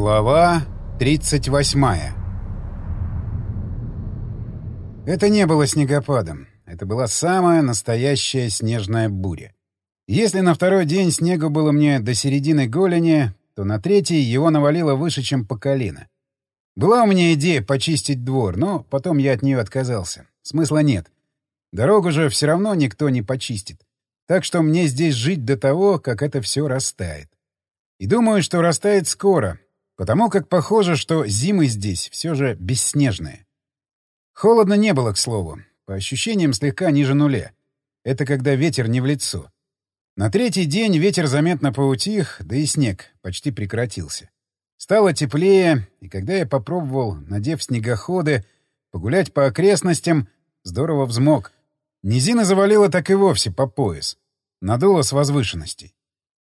Глава 38 Это не было снегопадом. Это была самая настоящая снежная буря. Если на второй день снега было мне до середины голени, то на третий его навалило выше, чем по колено. Была у меня идея почистить двор, но потом я от нее отказался. Смысла нет. Дорогу же все равно никто не почистит. Так что мне здесь жить до того, как это все растает. И думаю, что растает скоро, потому как похоже, что зимы здесь все же бесснежные. Холодно не было, к слову. По ощущениям, слегка ниже нуля. Это когда ветер не в лицо. На третий день ветер заметно поутих, да и снег почти прекратился. Стало теплее, и когда я попробовал, надев снегоходы, погулять по окрестностям, здорово взмок. Низина завалила так и вовсе по пояс. Надуло с возвышенностей.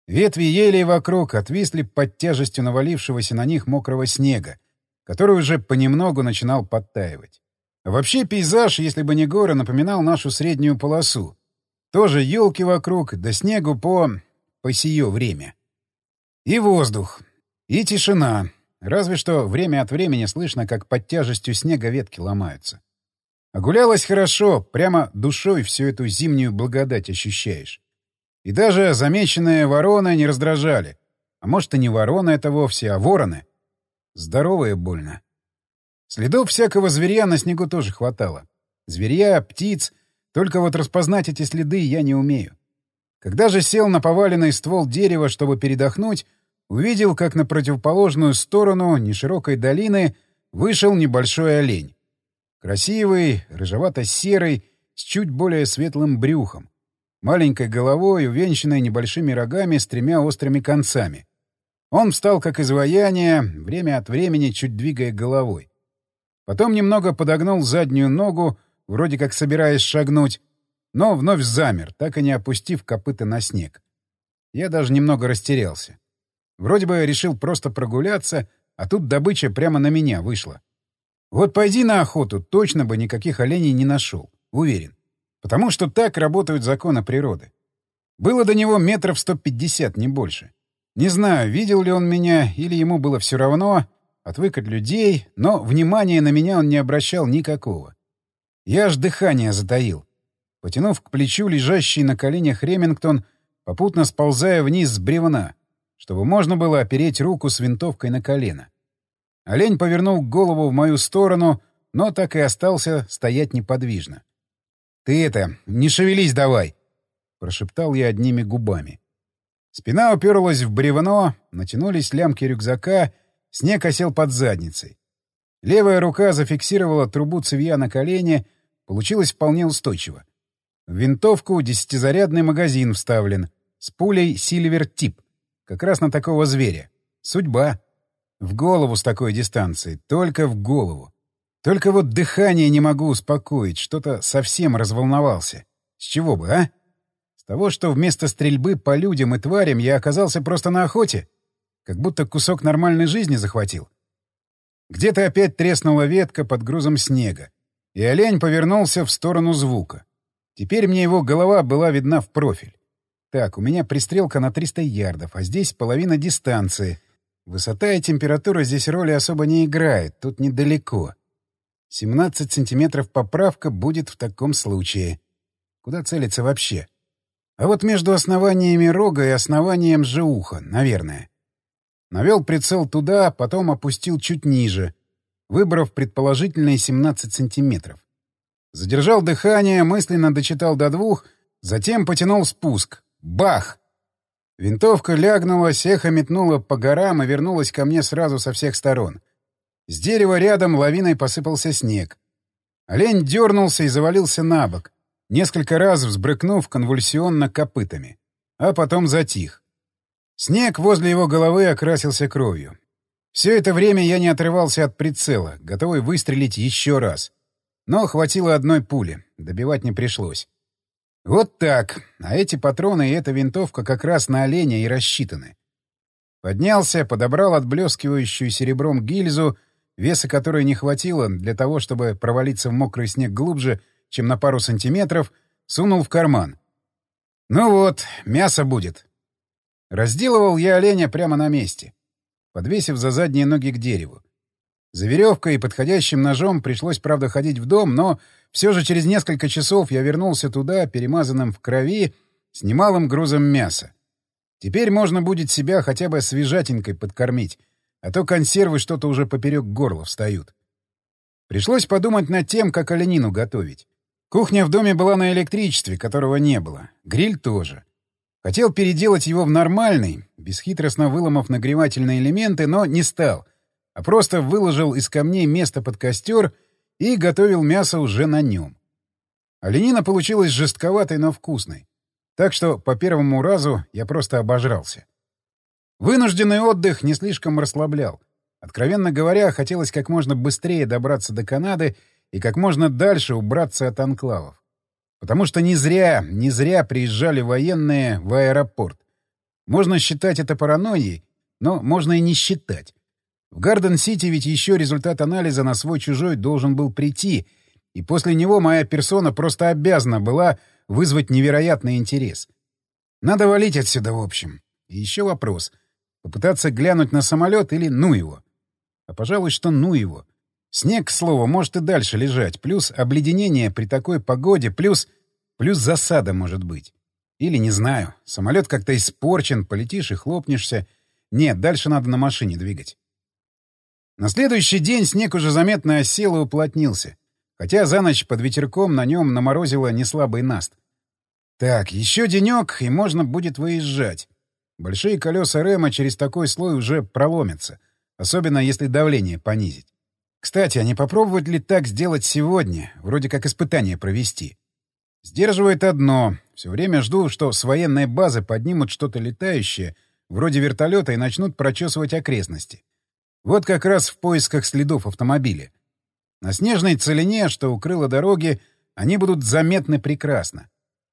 Ветви елей вокруг отвисли под тяжестью навалившегося на них мокрого снега, который уже понемногу начинал подтаивать. Вообще пейзаж, если бы не горы, напоминал нашу среднюю полосу. Тоже елки вокруг, да снегу по... по сие время. И воздух. И тишина. Разве что время от времени слышно, как под тяжестью снега ветки ломаются. А гулялось хорошо, прямо душой всю эту зимнюю благодать ощущаешь. И даже замеченные вороны не раздражали. А может, и не вороны это вовсе, а вороны. Здоровые больно. Следов всякого зверя на снегу тоже хватало. Зверя, птиц. Только вот распознать эти следы я не умею. Когда же сел на поваленный ствол дерева, чтобы передохнуть, увидел, как на противоположную сторону неширокой долины вышел небольшой олень. Красивый, рыжевато-серый, с чуть более светлым брюхом маленькой головой, увенчанной небольшими рогами с тремя острыми концами. Он встал как изваяние, время от времени чуть двигая головой. Потом немного подогнул заднюю ногу, вроде как собираясь шагнуть, но вновь замер, так и не опустив копыта на снег. Я даже немного растерялся. Вроде бы решил просто прогуляться, а тут добыча прямо на меня вышла. Вот пойди на охоту, точно бы никаких оленей не нашел, уверен. Потому что так работают законы природы. Было до него метров 150, не больше. Не знаю, видел ли он меня, или ему было все равно, отвык от людей, но внимания на меня он не обращал никакого. Я аж дыхание затаил. Потянув к плечу лежащий на коленях Ремингтон, попутно сползая вниз с бревна, чтобы можно было опереть руку с винтовкой на колено. Олень повернул голову в мою сторону, но так и остался стоять неподвижно. «Ты это, не шевелись давай!» — прошептал я одними губами. Спина уперлась в бревно, натянулись лямки рюкзака, снег осел под задницей. Левая рука зафиксировала трубу цевья на колене, получилось вполне устойчиво. В винтовку десятизарядный магазин вставлен, с пулей «Сильвер Тип», как раз на такого зверя. Судьба. В голову с такой дистанции, только в голову. Только вот дыхание не могу успокоить, что-то совсем разволновался. С чего бы, а? С того, что вместо стрельбы по людям и тварям я оказался просто на охоте? Как будто кусок нормальной жизни захватил. Где-то опять треснула ветка под грузом снега, и олень повернулся в сторону звука. Теперь мне его голова была видна в профиль. Так, у меня пристрелка на 300 ярдов, а здесь половина дистанции. Высота и температура здесь роли особо не играют, тут недалеко. 17 сантиметров поправка будет в таком случае. Куда целиться вообще? А вот между основаниями рога и основанием же уха, наверное. Навел прицел туда, потом опустил чуть ниже, выбрав предположительные 17 сантиметров. Задержал дыхание, мысленно дочитал до двух, затем потянул спуск. Бах! Винтовка лягнула, эхо метнула по горам и вернулась ко мне сразу со всех сторон. С дерева рядом лавиной посыпался снег. Олень дернулся и завалился на бок, несколько раз взбрыкнув конвульсионно копытами, а потом затих. Снег возле его головы окрасился кровью. Все это время я не отрывался от прицела, готовый выстрелить еще раз. Но хватило одной пули, добивать не пришлось. Вот так, а эти патроны и эта винтовка как раз на оленя и рассчитаны. Поднялся, подобрал отблескивающую серебром гильзу веса которой не хватило для того, чтобы провалиться в мокрый снег глубже, чем на пару сантиметров, сунул в карман. «Ну вот, мясо будет». Разделывал я оленя прямо на месте. подвесив за задние ноги к дереву. За веревкой и подходящим ножом пришлось, правда, ходить в дом, но все же через несколько часов я вернулся туда, перемазанным в крови, с немалым грузом мяса. Теперь можно будет себя хотя бы свежатенькой подкормить, а то консервы что-то уже поперек горла встают. Пришлось подумать над тем, как оленину готовить. Кухня в доме была на электричестве, которого не было. Гриль тоже. Хотел переделать его в нормальный, бесхитростно выломав нагревательные элементы, но не стал, а просто выложил из камней место под костер и готовил мясо уже на нем. Оленина получилась жестковатой, но вкусной. Так что по первому разу я просто обожрался. Вынужденный отдых не слишком расслаблял. Откровенно говоря, хотелось как можно быстрее добраться до Канады и как можно дальше убраться от анклавов. Потому что не зря, не зря приезжали военные в аэропорт. Можно считать это паранойей, но можно и не считать. В Гарден-Сити ведь еще результат анализа на свой-чужой должен был прийти, и после него моя персона просто обязана была вызвать невероятный интерес. Надо валить отсюда, в общем. И еще вопрос. Попытаться глянуть на самолет или ну его? А пожалуй, что ну его. Снег, к слову, может и дальше лежать, плюс обледенение при такой погоде, плюс... плюс засада может быть. Или, не знаю, самолет как-то испорчен, полетишь и хлопнешься. Нет, дальше надо на машине двигать. На следующий день снег уже заметно осел и уплотнился, хотя за ночь под ветерком на нем наморозило неслабый наст. Так, еще денек, и можно будет выезжать. Большие колеса Рема через такой слой уже проломятся, особенно если давление понизить. Кстати, а не попробовать ли так сделать сегодня, вроде как испытание провести? Сдерживает одно. Все время жду, что с военной базы поднимут что-то летающее, вроде вертолета, и начнут прочесывать окрестности. Вот как раз в поисках следов автомобиля. На снежной целине, что укрыло дороги, они будут заметны прекрасно.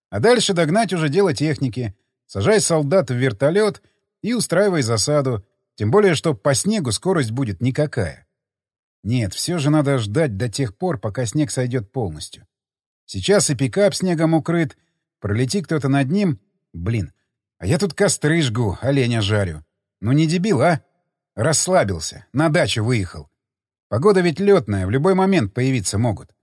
А дальше догнать уже дело техники. Сажай солдат в вертолет и устраивай засаду, тем более, что по снегу скорость будет никакая. Нет, все же надо ждать до тех пор, пока снег сойдет полностью. Сейчас и пикап снегом укрыт. Пролети кто-то над ним. Блин, а я тут костры жгу, оленя жарю. Ну не дебил, а? Расслабился. На дачу выехал. Погода ведь летная, в любой момент появиться могут.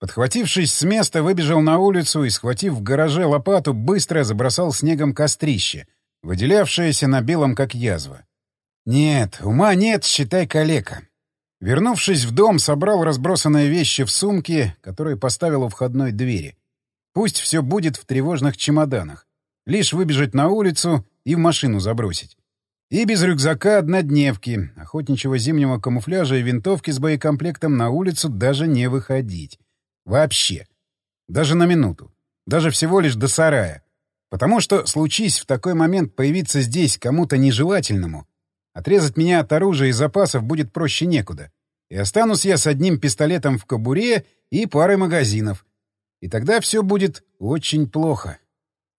Подхватившись с места, выбежал на улицу и, схватив в гараже лопату, быстро забросал снегом кострище, выделявшееся на белом как язва. Нет, ума нет, считай калека. Вернувшись в дом, собрал разбросанные вещи в сумке, которые поставил у входной двери. Пусть все будет в тревожных чемоданах. Лишь выбежать на улицу и в машину забросить. И без рюкзака однодневки, охотничьего зимнего камуфляжа и винтовки с боекомплектом на улицу даже не выходить. Вообще. Даже на минуту. Даже всего лишь до сарая. Потому что, случись в такой момент появиться здесь кому-то нежелательному, Отрезать меня от оружия и запасов будет проще некуда. И останусь я с одним пистолетом в кобуре и парой магазинов. И тогда все будет очень плохо.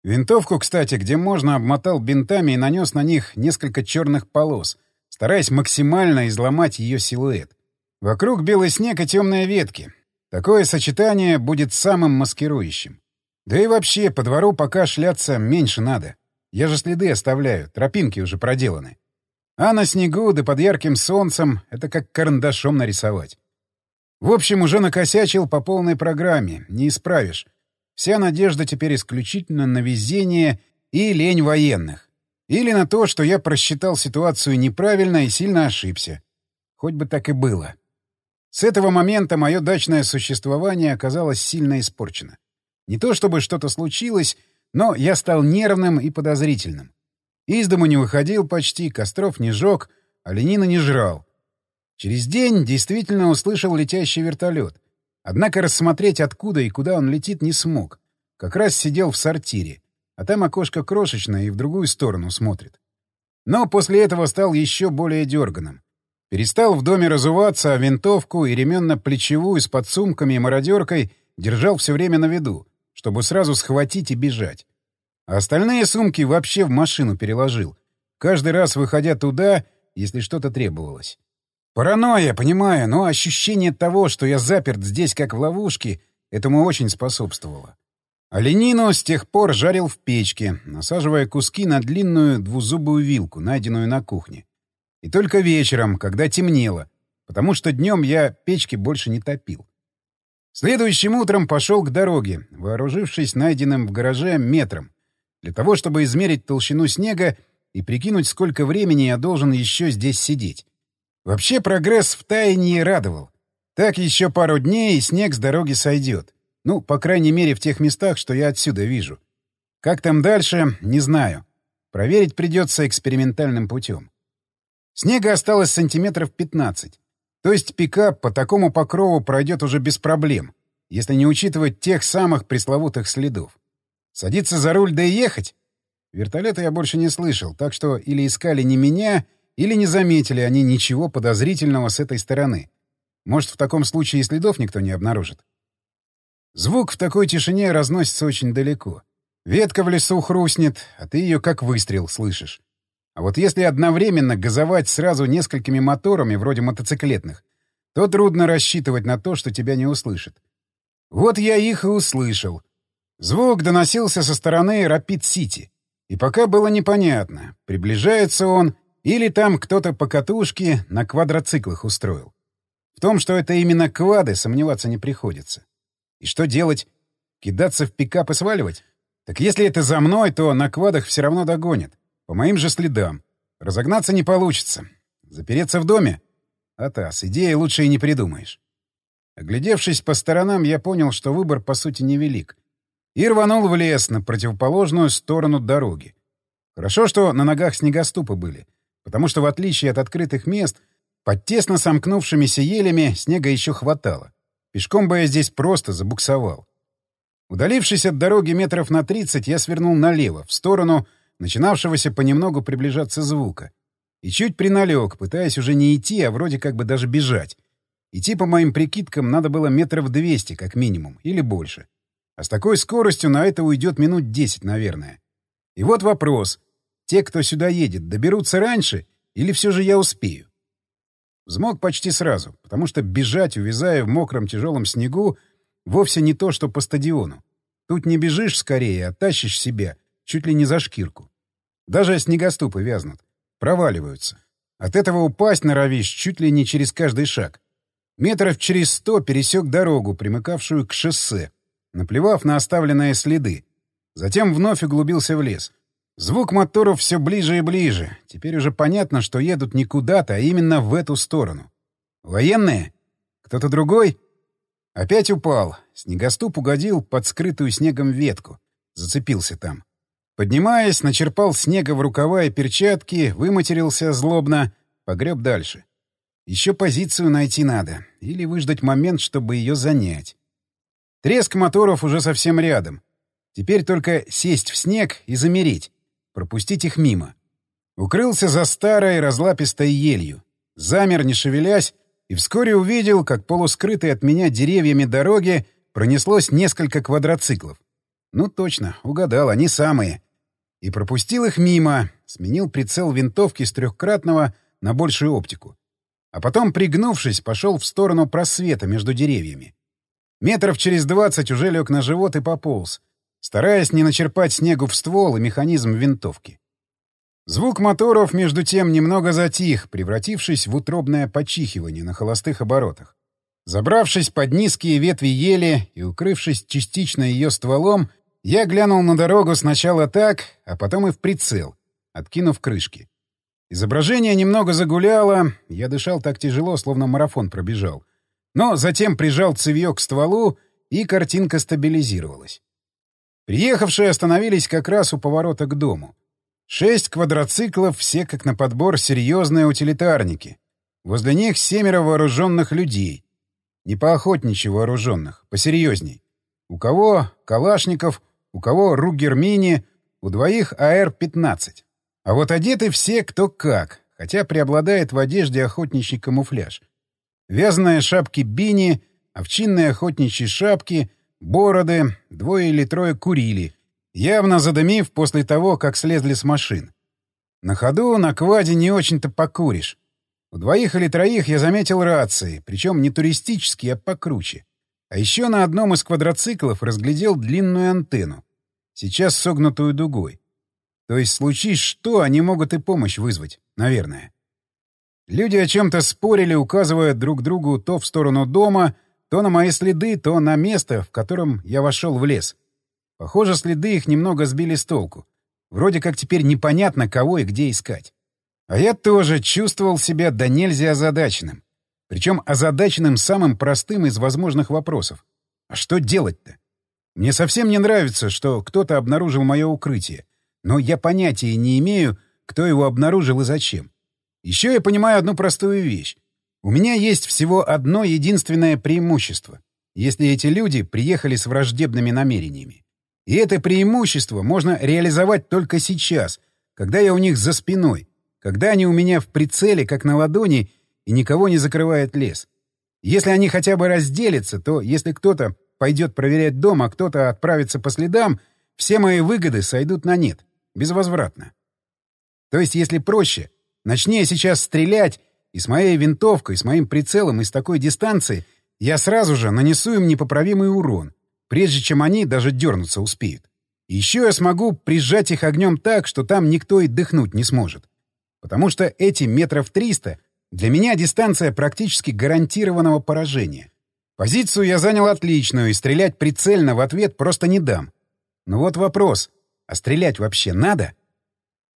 Винтовку, кстати, где можно, обмотал бинтами и нанес на них несколько черных полос, стараясь максимально изломать ее силуэт. Вокруг белый снег и темные ветки. Такое сочетание будет самым маскирующим. Да и вообще, по двору пока шляться меньше надо. Я же следы оставляю, тропинки уже проделаны. А на снегу да под ярким солнцем это как карандашом нарисовать. В общем, уже накосячил по полной программе, не исправишь. Вся надежда теперь исключительно на везение и лень военных. Или на то, что я просчитал ситуацию неправильно и сильно ошибся. Хоть бы так и было. С этого момента мое дачное существование оказалось сильно испорчено. Не то чтобы что-то случилось, но я стал нервным и подозрительным. Из дому не выходил почти, костров не жег, а ленина не жрал. Через день действительно услышал летящий вертолет. Однако рассмотреть, откуда и куда он летит, не смог. Как раз сидел в сортире. А там окошко крошечное и в другую сторону смотрит. Но после этого стал еще более дерганым. Перестал в доме разуваться, а винтовку и ременно-плечевую с подсумками и мародеркой держал все время на виду, чтобы сразу схватить и бежать. А остальные сумки вообще в машину переложил. Каждый раз выходя туда, если что-то требовалось. Паранойя, понимаю, но ощущение того, что я заперт здесь как в ловушке, этому очень способствовало. Оленину с тех пор жарил в печке, насаживая куски на длинную двузубую вилку, найденную на кухне. И только вечером, когда темнело, потому что днем я печки больше не топил. Следующим утром пошел к дороге, вооружившись найденным в гараже метром, для того, чтобы измерить толщину снега и прикинуть, сколько времени я должен еще здесь сидеть. Вообще прогресс в таянии радовал. Так еще пару дней, и снег с дороги сойдет. Ну, по крайней мере, в тех местах, что я отсюда вижу. Как там дальше, не знаю. Проверить придется экспериментальным путем. Снега осталось сантиметров 15. То есть пикап по такому покрову пройдет уже без проблем, если не учитывать тех самых пресловутых следов. Садиться за руль да и ехать? Вертолета я больше не слышал, так что или искали не меня, или не заметили они ничего подозрительного с этой стороны. Может, в таком случае и следов никто не обнаружит. Звук в такой тишине разносится очень далеко. Ветка в лесу хрустнет, а ты ее как выстрел слышишь. А вот если одновременно газовать сразу несколькими моторами, вроде мотоциклетных, то трудно рассчитывать на то, что тебя не услышат. Вот я их и услышал. Звук доносился со стороны Рапид-Сити. И пока было непонятно, приближается он или там кто-то покатушки на квадроциклах устроил. В том, что это именно квады, сомневаться не приходится. И что делать? Кидаться в пикап и сваливать? Так если это за мной, то на квадах все равно догонят. По моим же следам. Разогнаться не получится. Запереться в доме? Атас, идеи лучше и не придумаешь. Оглядевшись по сторонам, я понял, что выбор, по сути, невелик. И рванул в лес на противоположную сторону дороги. Хорошо, что на ногах снегоступы были, потому что, в отличие от открытых мест, под тесно сомкнувшимися елями снега еще хватало. Пешком бы я здесь просто забуксовал. Удалившись от дороги метров на тридцать, я свернул налево, в сторону начинавшегося понемногу приближаться звука. И чуть приналег, пытаясь уже не идти, а вроде как бы даже бежать. Идти, по моим прикидкам, надо было метров двести, как минимум, или больше. А с такой скоростью на это уйдет минут десять, наверное. И вот вопрос. Те, кто сюда едет, доберутся раньше, или все же я успею? Взмок почти сразу, потому что бежать, увязая в мокром тяжелом снегу, вовсе не то, что по стадиону. Тут не бежишь скорее, а тащишь себя, чуть ли не за шкирку. Даже снегоступы вязнут. Проваливаются. От этого упасть норовишь чуть ли не через каждый шаг. Метров через сто пересек дорогу, примыкавшую к шоссе, наплевав на оставленные следы. Затем вновь углубился в лес. Звук моторов все ближе и ближе. Теперь уже понятно, что едут не куда-то, а именно в эту сторону. Военные? Кто-то другой? Опять упал. Снегоступ угодил под скрытую снегом ветку. Зацепился там. Поднимаясь, начерпал снега в рукава и перчатки, выматерился злобно, погреб дальше. Еще позицию найти надо. Или выждать момент, чтобы ее занять. Треск моторов уже совсем рядом. Теперь только сесть в снег и замереть. Пропустить их мимо. Укрылся за старой разлапистой елью. Замер, не шевелясь, и вскоре увидел, как полускрытые от меня деревьями дороги пронеслось несколько квадроциклов. Ну точно, угадал, они самые. И пропустил их мимо, сменил прицел винтовки с трехкратного на большую оптику. А потом, пригнувшись, пошел в сторону просвета между деревьями. Метров через двадцать уже лег на живот и пополз, стараясь не начерпать снегу в ствол и механизм винтовки. Звук моторов, между тем, немного затих, превратившись в утробное почихивание на холостых оборотах. Забравшись под низкие ветви ели и укрывшись частично ее стволом, я глянул на дорогу сначала так, а потом и в прицел, откинув крышки. Изображение немного загуляло, я дышал так тяжело, словно марафон пробежал. Но затем прижал цевьё к стволу, и картинка стабилизировалась. Приехавшие остановились как раз у поворота к дому. Шесть квадроциклов, все как на подбор серьезные утилитарники. Возле них семеро вооруженных людей. Не по охотничьи вооруженных, посерьезней. У кого Калашников, у кого Ругер Мини, у двоих АР-15. А вот одеты все кто как, хотя преобладает в одежде охотничий камуфляж. Вязаные шапки бини, овчинные охотничьи шапки — Бороды, двое или трое курили, явно задымив после того, как слезли с машин. На ходу на кваде не очень-то покуришь. У двоих или троих я заметил рации, причем не туристические, а покруче. А еще на одном из квадроциклов разглядел длинную антенну, сейчас согнутую дугой. То есть, случись что, они могут и помощь вызвать, наверное. Люди о чем-то спорили, указывая друг другу то в сторону дома, то на мои следы, то на место, в котором я вошел в лес. Похоже, следы их немного сбили с толку. Вроде как теперь непонятно, кого и где искать. А я тоже чувствовал себя до нельзя озадаченным. Причем озадаченным самым простым из возможных вопросов. А что делать-то? Мне совсем не нравится, что кто-то обнаружил мое укрытие. Но я понятия не имею, кто его обнаружил и зачем. Еще я понимаю одну простую вещь. У меня есть всего одно единственное преимущество, если эти люди приехали с враждебными намерениями. И это преимущество можно реализовать только сейчас, когда я у них за спиной, когда они у меня в прицеле, как на ладони, и никого не закрывает лес. Если они хотя бы разделятся, то если кто-то пойдет проверять дом, а кто-то отправится по следам, все мои выгоды сойдут на нет. Безвозвратно. То есть, если проще, начни я сейчас стрелять, и с моей винтовкой, с моим прицелом и с такой дистанции я сразу же нанесу им непоправимый урон, прежде чем они даже дернуться успеют. еще я смогу прижать их огнем так, что там никто и дыхнуть не сможет. Потому что эти метров триста для меня дистанция практически гарантированного поражения. Позицию я занял отличную, и стрелять прицельно в ответ просто не дам. Но вот вопрос. А стрелять вообще надо?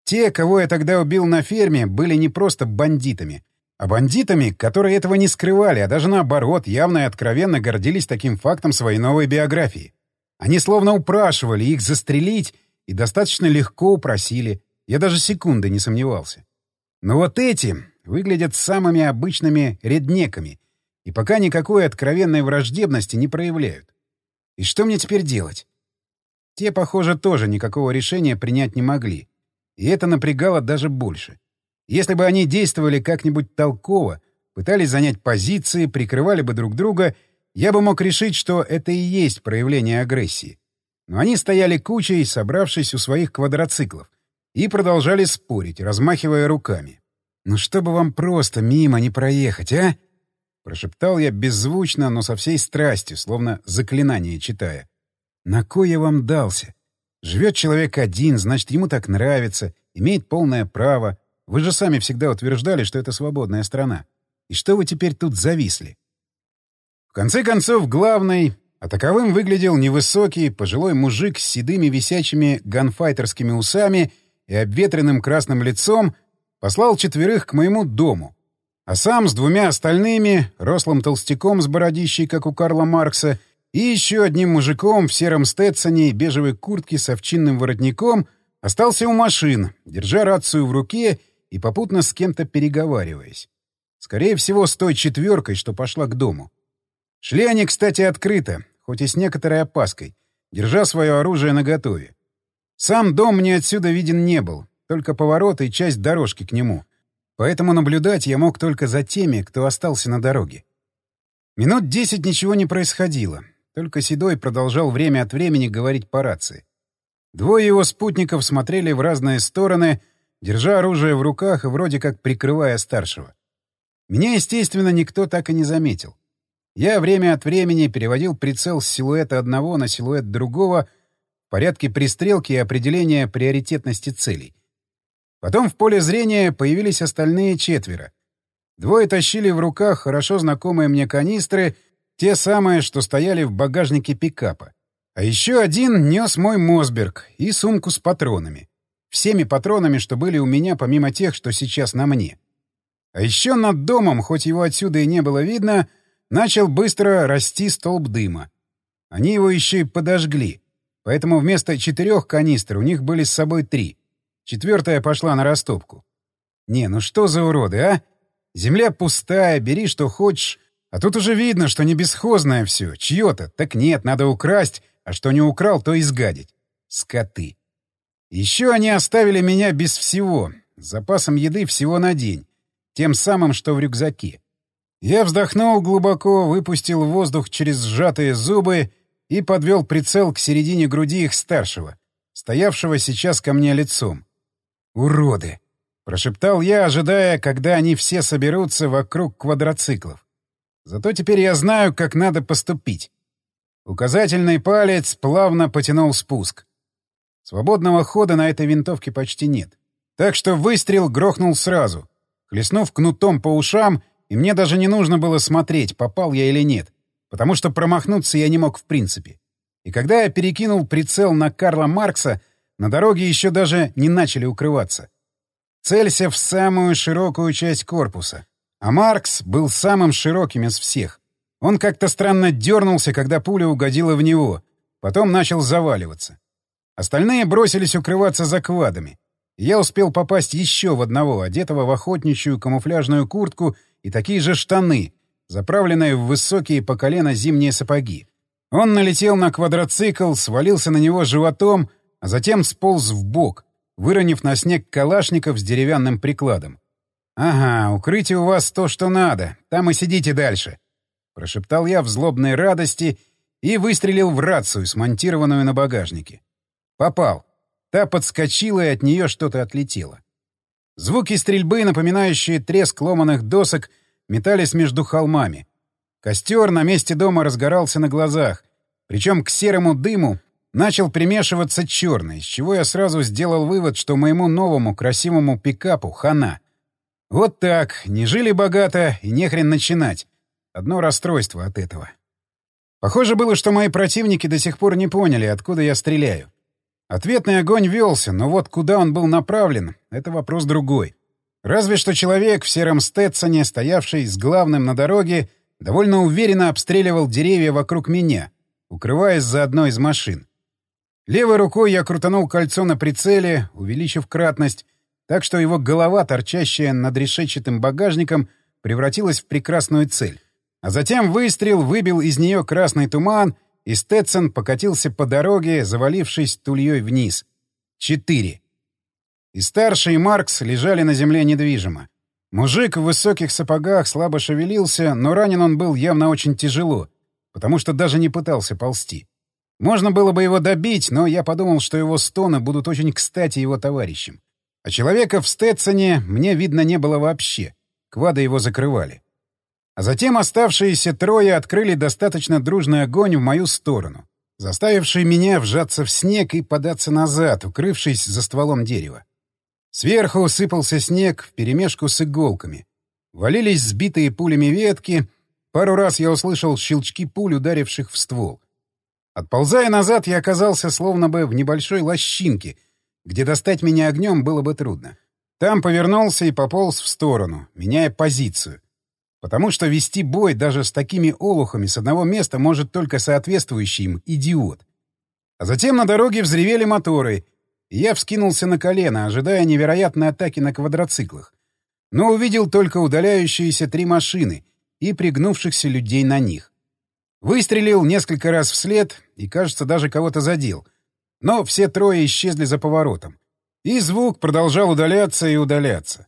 Те, кого я тогда убил на ферме, были не просто бандитами, а бандитами, которые этого не скрывали, а даже наоборот, явно и откровенно гордились таким фактом своей новой биографии. Они словно упрашивали их застрелить и достаточно легко упросили. Я даже секунды не сомневался. Но вот эти выглядят самыми обычными реднеками и пока никакой откровенной враждебности не проявляют. И что мне теперь делать? Те, похоже, тоже никакого решения принять не могли. И это напрягало даже больше. Если бы они действовали как-нибудь толково, пытались занять позиции, прикрывали бы друг друга, я бы мог решить, что это и есть проявление агрессии. Но они стояли кучей, собравшись у своих квадроциклов, и продолжали спорить, размахивая руками. «Ну чтобы вам просто мимо не проехать, а?» Прошептал я беззвучно, но со всей страстью, словно заклинание читая. На кой я вам дался? Живет человек один, значит, ему так нравится, имеет полное право. Вы же сами всегда утверждали, что это свободная страна. И что вы теперь тут зависли? В конце концов, главный, а таковым выглядел невысокий, пожилой мужик с седыми висячими ганфайтерскими усами и обветренным красным лицом, послал четверых к моему дому, а сам с двумя остальными, рослым толстяком с бородищей, как у Карла Маркса, и еще одним мужиком в сером стетсоне и бежевой куртке с овчинным воротником остался у машин, держа рацию в руке и попутно с кем-то переговариваясь. Скорее всего, с той четверкой, что пошла к дому. Шли они, кстати, открыто, хоть и с некоторой опаской, держа свое оружие наготове. Сам дом мне отсюда виден не был, только поворот и часть дорожки к нему. Поэтому наблюдать я мог только за теми, кто остался на дороге. Минут десять ничего не происходило. Только Седой продолжал время от времени говорить по рации. Двое его спутников смотрели в разные стороны, держа оружие в руках и вроде как прикрывая старшего. Меня, естественно, никто так и не заметил. Я время от времени переводил прицел с силуэта одного на силуэт другого в порядке пристрелки и определения приоритетности целей. Потом в поле зрения появились остальные четверо. Двое тащили в руках хорошо знакомые мне канистры те самые, что стояли в багажнике пикапа. А еще один нес мой Мосберг и сумку с патронами. Всеми патронами, что были у меня, помимо тех, что сейчас на мне. А еще над домом, хоть его отсюда и не было видно, начал быстро расти столб дыма. Они его еще и подожгли. Поэтому вместо четырех канистр у них были с собой три. Четвертая пошла на растопку. Не, ну что за уроды, а? Земля пустая, бери что хочешь, а тут уже видно, что не бесхозное все, чье-то. Так нет, надо украсть, а что не украл, то изгадить. Скоты. Еще они оставили меня без всего, с запасом еды всего на день, тем самым, что в рюкзаке. Я вздохнул глубоко, выпустил воздух через сжатые зубы и подвел прицел к середине груди их старшего, стоявшего сейчас ко мне лицом. «Уроды!» — прошептал я, ожидая, когда они все соберутся вокруг квадроциклов. Зато теперь я знаю, как надо поступить. Указательный палец плавно потянул спуск. Свободного хода на этой винтовке почти нет. Так что выстрел грохнул сразу. хлестнув кнутом по ушам, и мне даже не нужно было смотреть, попал я или нет, потому что промахнуться я не мог в принципе. И когда я перекинул прицел на Карла Маркса, на дороге еще даже не начали укрываться. Целься в самую широкую часть корпуса. А Маркс был самым широким из всех. Он как-то странно дернулся, когда пуля угодила в него. Потом начал заваливаться. Остальные бросились укрываться за квадами. Я успел попасть еще в одного, одетого в охотничью камуфляжную куртку и такие же штаны, заправленные в высокие по колено зимние сапоги. Он налетел на квадроцикл, свалился на него животом, а затем сполз в бок, выронив на снег калашников с деревянным прикладом. «Ага, укрытие у вас то, что надо. Там и сидите дальше», — прошептал я в злобной радости и выстрелил в рацию, смонтированную на багажнике. Попал. Та подскочила, и от нее что-то отлетело. Звуки стрельбы, напоминающие треск ломаных досок, метались между холмами. Костер на месте дома разгорался на глазах, причем к серому дыму начал примешиваться черный, с чего я сразу сделал вывод, что моему новому красивому пикапу хана. Вот так, не жили богато и нехрен начинать. Одно расстройство от этого. Похоже было, что мои противники до сих пор не поняли, откуда я стреляю. Ответный огонь велся, но вот куда он был направлен — это вопрос другой. Разве что человек в сером Стетсоне, стоявший с главным на дороге, довольно уверенно обстреливал деревья вокруг меня, укрываясь за одной из машин. Левой рукой я крутанул кольцо на прицеле, увеличив кратность, так что его голова, торчащая над решетчатым багажником, превратилась в прекрасную цель. А затем выстрел выбил из нее красный туман и Стэтсон покатился по дороге, завалившись тульей вниз. Четыре. И старший, и Маркс лежали на земле недвижимо. Мужик в высоких сапогах слабо шевелился, но ранен он был явно очень тяжело, потому что даже не пытался ползти. Можно было бы его добить, но я подумал, что его стоны будут очень кстати его товарищам. А человека в Стэтсоне мне видно не было вообще. Квады его закрывали. А затем оставшиеся трое открыли достаточно дружный огонь в мою сторону, заставивший меня вжаться в снег и податься назад, укрывшись за стволом дерева. Сверху сыпался снег вперемешку с иголками. Валились сбитые пулями ветки. Пару раз я услышал щелчки пуль, ударивших в ствол. Отползая назад, я оказался словно бы в небольшой лощинке, где достать меня огнем было бы трудно. Там повернулся и пополз в сторону, меняя позицию. Потому что вести бой даже с такими олухами с одного места может только соответствующий им идиот. А затем на дороге взревели моторы, и я вскинулся на колено, ожидая невероятной атаки на квадроциклах. Но увидел только удаляющиеся три машины и пригнувшихся людей на них. Выстрелил несколько раз вслед и, кажется, даже кого-то задел. Но все трое исчезли за поворотом. И звук продолжал удаляться и удаляться.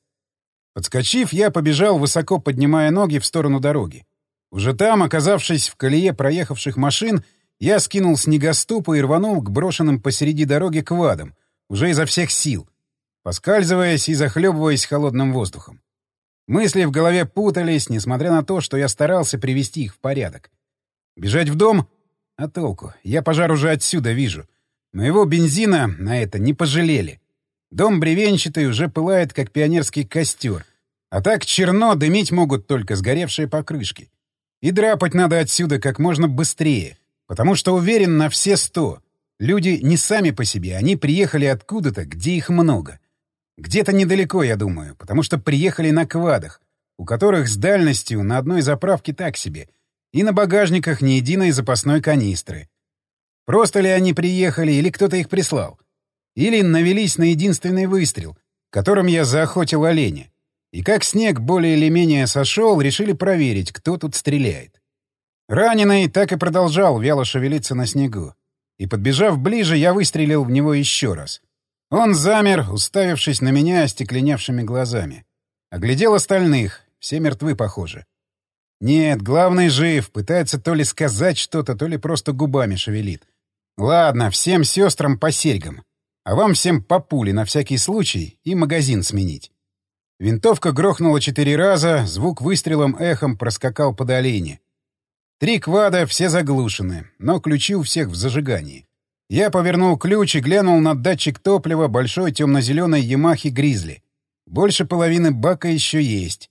Подскочив, я побежал, высоко поднимая ноги в сторону дороги. Уже там, оказавшись в колее проехавших машин, я скинул снегоступы и рванул к брошенным посреди дороги квадам, уже изо всех сил, поскальзываясь и захлебываясь холодным воздухом. Мысли в голове путались, несмотря на то, что я старался привести их в порядок. Бежать в дом? А толку? Я пожар уже отсюда вижу. Моего бензина на это не пожалели. Дом бревенчатый уже пылает, как пионерский костер. А так черно дымить могут только сгоревшие покрышки. И драпать надо отсюда как можно быстрее, потому что уверен на все сто. Люди не сами по себе, они приехали откуда-то, где их много. Где-то недалеко, я думаю, потому что приехали на квадах, у которых с дальностью на одной заправке так себе, и на багажниках ни единой запасной канистры. Просто ли они приехали или кто-то их прислал? Или навелись на единственный выстрел, которым я заохотил оленя. И как снег более или менее сошел, решили проверить, кто тут стреляет. Раненый так и продолжал вяло шевелиться на снегу. И, подбежав ближе, я выстрелил в него еще раз. Он замер, уставившись на меня остекленевшими глазами. Оглядел остальных. Все мертвы, похоже. Нет, главный жив, пытается то ли сказать что-то, то ли просто губами шевелит. Ладно, всем сестрам по серьгам. А вам всем по пуле на всякий случай и магазин сменить. Винтовка грохнула четыре раза, звук выстрелом эхом проскакал по долине. Три квада все заглушены, но ключи у всех в зажигании. Я повернул ключ и глянул на датчик топлива большой темно-зеленой Ямахи Гризли. Больше половины бака еще есть.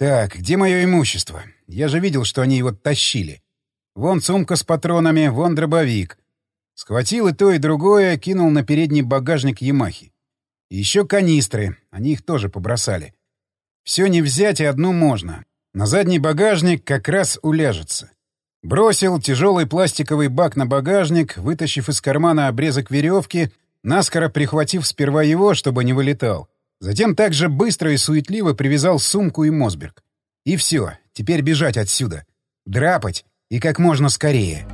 Так, где мое имущество? Я же видел, что они его тащили. Вон сумка с патронами, вон дробовик. Схватил и то, и другое, кинул на передний багажник Ямахи. еще канистры, они их тоже побросали. Все не взять, и одну можно. На задний багажник как раз уляжется. Бросил тяжелый пластиковый бак на багажник, вытащив из кармана обрезок веревки, наскоро прихватив сперва его, чтобы не вылетал. Затем также быстро и суетливо привязал сумку и Мосберг. И все, теперь бежать отсюда. Драпать и как можно скорее.